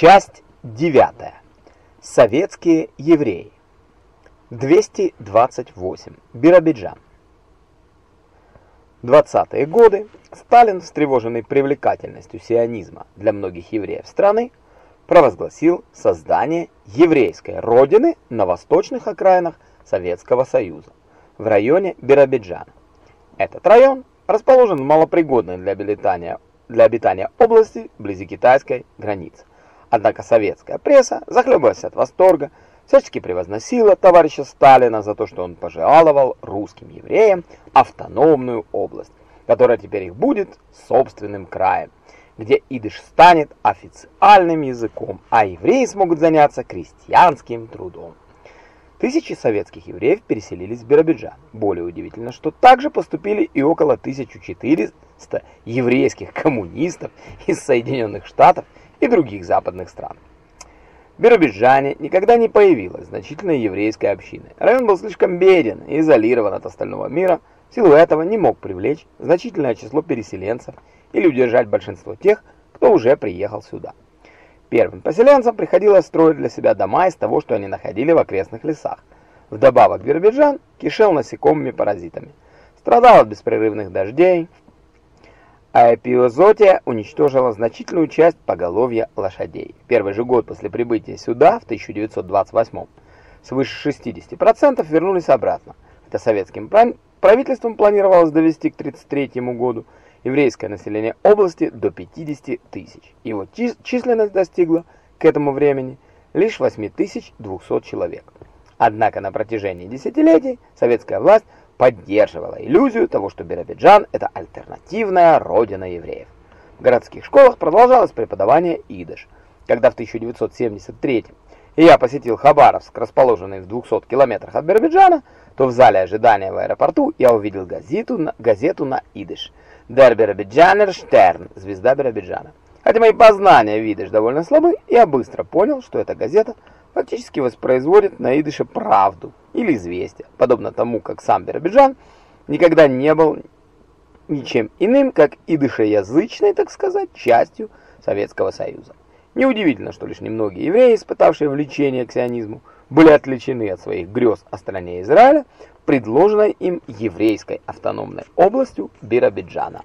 Часть 9. Советские евреи. 228. Биробиджан. 20-е годы Сталин, встревоженный привлекательностью сионизма для многих евреев страны, провозгласил создание еврейской родины на восточных окраинах Советского Союза, в районе Биробиджана. Этот район расположен в малопригодной для обитания, для обитания области вблизи китайской границы. Однако советская пресса, захлебываясь от восторга, всячески превозносила товарища Сталина за то, что он пожаловал русским евреям автономную область, которая теперь их будет собственным краем, где идыш станет официальным языком, а евреи смогут заняться крестьянским трудом. Тысячи советских евреев переселились в Биробиджан. Более удивительно, что также поступили и около 1400 еврейских коммунистов из Соединенных Штатов и других западных стран. В Биробиджане никогда не появилась значительной еврейской общины. Район был слишком беден и изолирован от остального мира, в силу этого не мог привлечь значительное число переселенцев или удержать большинство тех, кто уже приехал сюда. Первым поселенцам приходилось строить для себя дома из того, что они находили в окрестных лесах. Вдобавок Биробиджан кишел насекомыми паразитами, страдал от беспрерывных дождей, а эпиозотия уничтожила значительную часть поголовья лошадей. Первый же год после прибытия сюда, в 1928 свыше 60% вернулись обратно. Это советским правительством планировалось довести к 1933 году еврейское население области до 50 тысяч. Его численность достигла к этому времени лишь 8200 человек. Однако на протяжении десятилетий советская власть поддерживала иллюзию того, что Биробиджан – это альтернативная родина евреев. В городских школах продолжалось преподавание идыш. Когда в 1973 я посетил Хабаровск, расположенный в 200 километрах от Биробиджана, то в зале ожидания в аэропорту я увидел газету на, газету на идыш «Der Биробиджанер Штерн» – «Звезда Биробиджана». Хотя мои познания в идыш довольно слабы, я быстро понял, что эта газета фактически воспроизводит на идыше правду или известие, подобно тому, как сам Биробиджан никогда не был ничем иным, как идышеязычной, так сказать, частью Советского Союза. Неудивительно, что лишь немногие евреи, испытавшие влечение к сионизму, были отвлечены от своих грез о стране Израиля, предложенной им еврейской автономной областью Биробиджана.